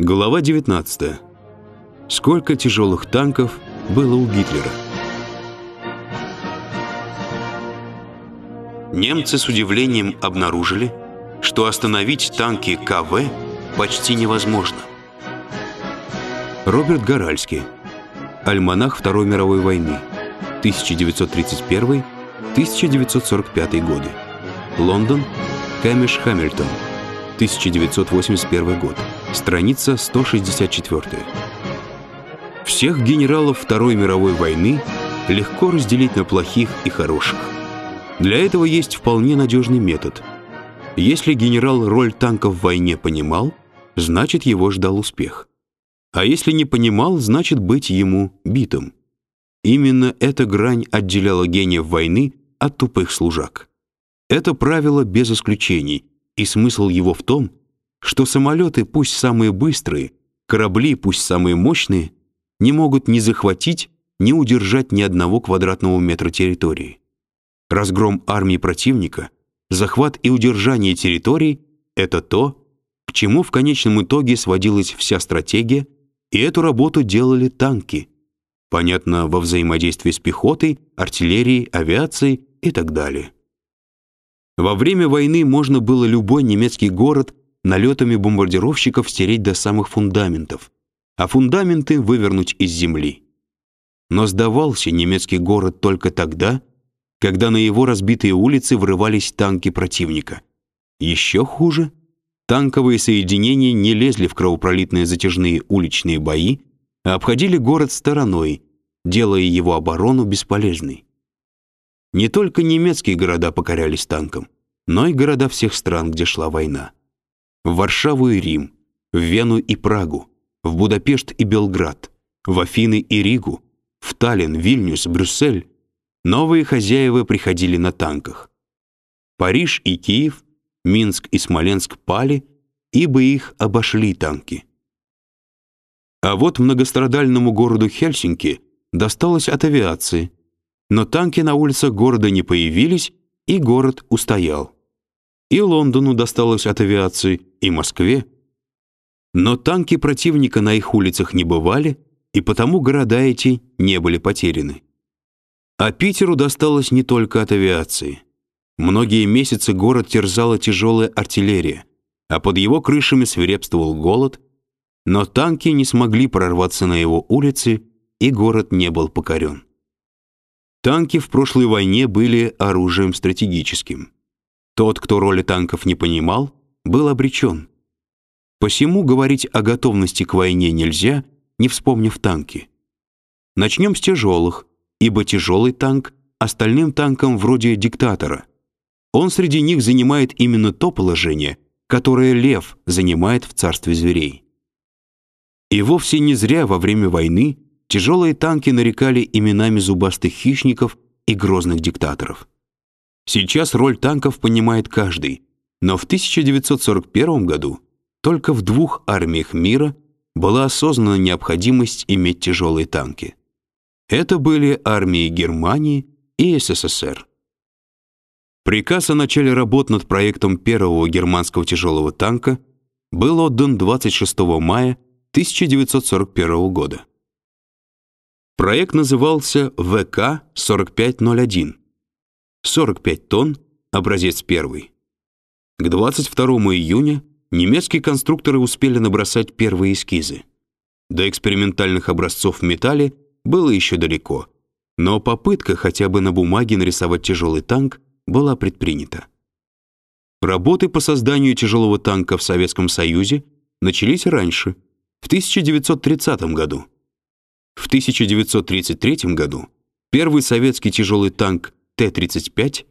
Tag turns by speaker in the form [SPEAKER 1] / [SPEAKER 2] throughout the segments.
[SPEAKER 1] Глава 19. Сколько тяжелых танков было у Гитлера? Немцы с удивлением обнаружили, что остановить танки КВ почти невозможно. Роберт Горальский. Альманах Второй мировой войны. 1931-1945 годы. Лондон. Кэмиш Хамильтон. 1981 год. Страница 164. Всех генералов Второй мировой войны легко разделить на плохих и хороших. Для этого есть вполне надежный метод. Если генерал роль танка в войне понимал, значит его ждал успех. А если не понимал, значит быть ему битым. Именно эта грань отделяла гениев войны от тупых служак. Это правило без исключений, и смысл его в том, что самолеты, пусть самые быстрые, корабли, пусть самые мощные, не могут ни захватить, ни удержать ни одного квадратного метра территории. Разгром армии противника, захват и удержание территорий — это то, к чему в конечном итоге сводилась вся стратегия, и эту работу делали танки. Понятно, во взаимодействии с пехотой, артиллерией, авиацией и так далее. Во время войны можно было любой немецкий город налетами бомбардировщиков стереть до самых фундаментов, а фундаменты вывернуть из земли. Но сдавался немецкий город только тогда, когда на его разбитые улицы врывались танки противника. Еще хуже, танковые соединения не лезли в кровопролитные затяжные уличные бои, а обходили город стороной, делая его оборону бесполезной. Не только немецкие города покорялись танкам, но и города всех стран, где шла война. В Варшаву и Рим, в Вену и Прагу, в Будапешт и Белград, в Афины и Ригу, в Таллин, Вильнюс, Брюссель новые хозяева приходили на танках. Париж и Киев, Минск и Смоленск пали, ибо их обошли танки. А вот многострадальному городу Хельсинки досталось от авиации, но танки на улицах города не появились, и город устоял. И Лондону досталось от авиации, и Москве. Но танки противника на их улицах не бывали, и потому города эти не были потеряны. А Питеру досталось не только от авиации. Многие месяцы город терзала тяжелая артиллерия, а под его крышами свирепствовал голод, но танки не смогли прорваться на его улицы, и город не был покорен. Танки в прошлой войне были оружием стратегическим. Тот, кто роли танков не понимал, был обречен. Посему говорить о готовности к войне нельзя, не вспомнив танки. Начнем с тяжелых, ибо тяжелый танк остальным танкам вроде диктатора. Он среди них занимает именно то положение, которое лев занимает в царстве зверей. И вовсе не зря во время войны тяжелые танки нарекали именами зубастых хищников и грозных диктаторов. Сейчас роль танков понимает каждый, но в 1941 году только в двух армиях мира была осознана необходимость иметь тяжелые танки. Это были армии Германии и СССР. Приказ о начале работ над проектом первого германского тяжелого танка был отдан 26 мая 1941 года. Проект назывался ВК-4501. 45 тонн, образец первый. К 22 июня немецкие конструкторы успели набросать первые эскизы. До экспериментальных образцов в металле было еще далеко, но попытка хотя бы на бумаге нарисовать тяжелый танк была предпринята. Работы по созданию тяжелого танка в Советском Союзе начались раньше, в 1930 году. В 1933 году первый советский тяжелый танк Т-35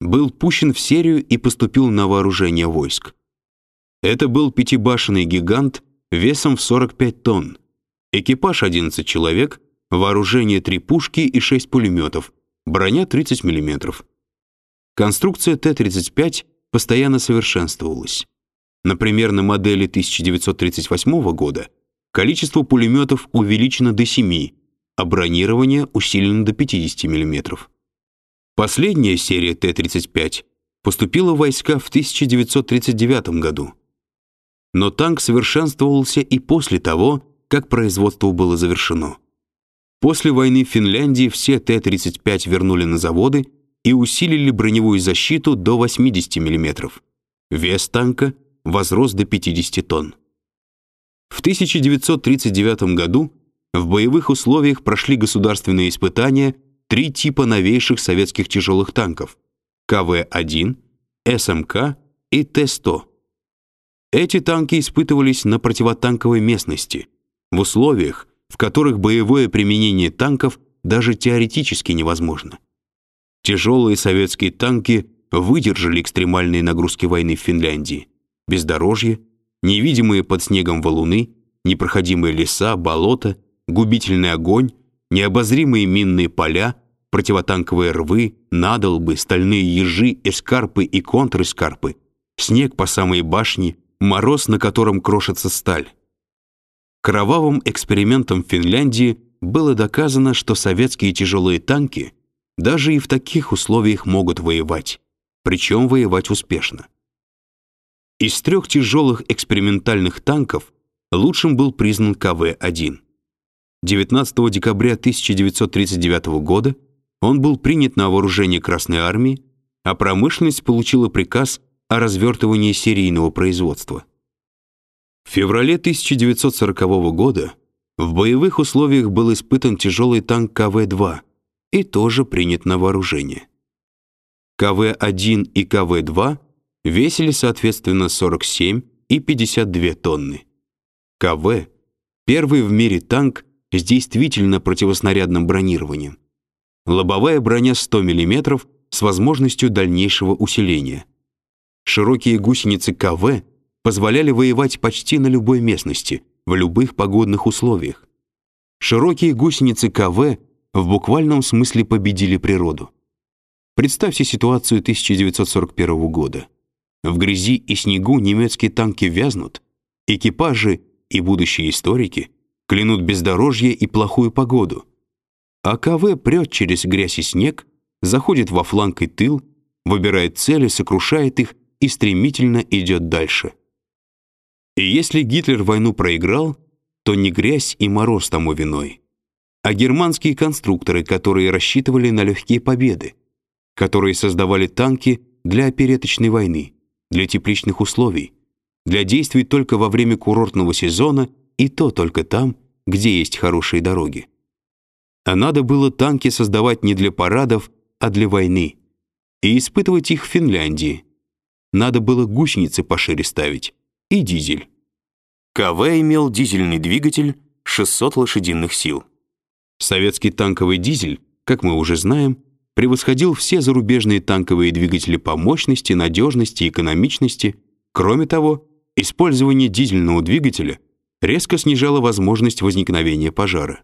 [SPEAKER 1] был пущен в серию и поступил на вооружение войск. Это был пятибашенный гигант весом в 45 тонн. Экипаж 11 человек, вооружение 3 пушки и 6 пулеметов, броня 30 мм. Конструкция Т-35 постоянно совершенствовалась. Например, на модели 1938 года Количество пулеметов увеличено до 7, а бронирование усилено до 50 мм. Последняя серия Т-35 поступила в войска в 1939 году. но танк совершенствовался и после того, как производство было завершено. После войны в Финляндии все Т-35 вернули на заводы и усилили броневую защиту до 80 мм. Вес танка возрос до 50 тонн. В 1939 году в боевых условиях прошли государственные испытания три типа новейших советских тяжелых танков: КВ-1, СМК и Т-100. Эти танки испытывались на противотанковой местности, в условиях, в которых боевое применение танков даже теоретически невозможно. Тяжелые советские танки выдержали экстремальные нагрузки войны в Финляндии. Бездорожье, невидимые под снегом валуны, непроходимые леса, болота, губительный огонь, необозримые минные поля, противотанковые рвы, надолбы, стальные ежи, эскарпы и контрэскарпы, снег по самой башне, мороз, на котором крошится сталь. Кровавым экспериментом в Финляндии было доказано, что советские тяжелые танки даже и в таких условиях могут воевать, причем воевать успешно. Из трех тяжелых экспериментальных танков лучшим был признан КВ-1. 19 декабря 1939 года он был принят на вооружение Красной армии, а промышленность получила приказ о развертывании серийного производства. В феврале 1940 года в боевых условиях был испытан тяжелый танк КВ-2 и тоже принят на вооружение. КВ-1 и КВ-2 весили соответственно 47 и 52 тонны. КВ — первый в мире танк с действительно противоснарядным бронированием. Лобовая броня 100 мм с возможностью дальнейшего усиления. Широкие гусеницы КВ позволяли воевать почти на любой местности, в любых погодных условиях. Широкие гусеницы КВ в буквальном смысле победили природу. Представьте ситуацию 1941 года. В грязи и снегу немецкие танки вязнут, экипажи и будущие историки клянут бездорожье и плохую погоду. А КВ прет через грязь и снег, заходит во фланг и тыл, выбирает цели, сокрушает их и стремительно идет дальше. И если Гитлер войну проиграл, то не грязь и мороз тому виной, а германские конструкторы, которые рассчитывали на легкие победы, которые создавали танки для опереточной войны, для тепличных условий, для действий только во время курортного сезона и то только там, где есть хорошие дороги. А надо было танки создавать не для парадов, а для войны. И испытывать их в Финляндии. Надо было гусеницы пошире ставить. И дизель. КВ имел дизельный двигатель 600 лошадиных сил. Советский танковый дизель, как мы уже знаем, превосходил все зарубежные танковые двигатели по мощности, надежности и экономичности. Кроме того, использование дизельного двигателя резко снижало возможность возникновения пожара.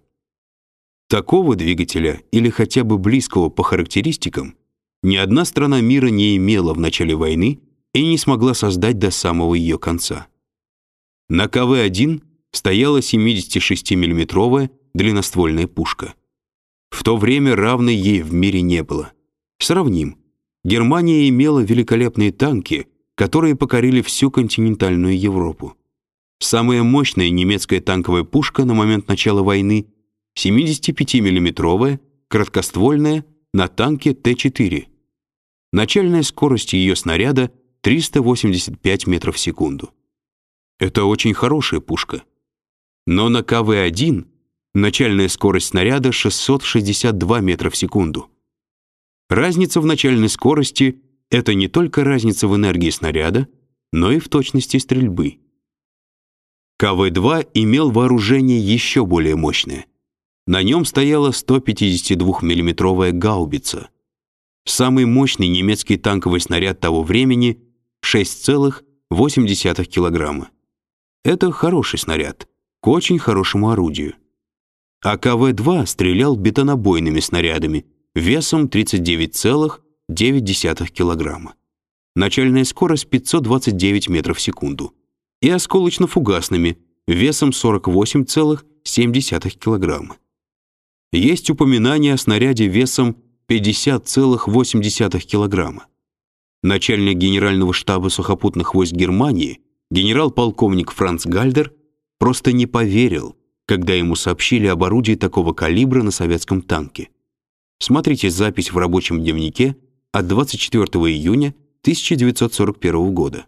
[SPEAKER 1] Такого двигателя или хотя бы близкого по характеристикам ни одна страна мира не имела в начале войны и не смогла создать до самого ее конца. На КВ-1 стояла 76 миллиметровая длинноствольная пушка. В то время равной ей в мире не было. Сравним. Германия имела великолепные танки, которые покорили всю континентальную Европу. Самая мощная немецкая танковая пушка на момент начала войны 75 миллиметровая краткоствольная на танке Т-4. Начальная скорость ее снаряда 385 метров в секунду. Это очень хорошая пушка. Но на КВ-1 начальная скорость снаряда 662 метра в секунду. Разница в начальной скорости — это не только разница в энергии снаряда, но и в точности стрельбы. КВ-2 имел вооружение еще более мощное. На нем стояла 152 миллиметровая гаубица. Самый мощный немецкий танковый снаряд того времени — 6,8 килограмма. Это хороший снаряд, к очень хорошему орудию. А КВ-2 стрелял бетонобойными снарядами весом 39,9 килограмма. Начальная скорость 529 метров в секунду. И осколочно-фугасными весом 48,7 килограмма. Есть упоминание о снаряде весом 50,8 килограмма. Начальник Генерального штаба сухопутных войск Германии Генерал-полковник Франц Гальдер просто не поверил, когда ему сообщили об орудии такого калибра на советском танке. Смотрите запись в рабочем дневнике от 24 июня 1941 года.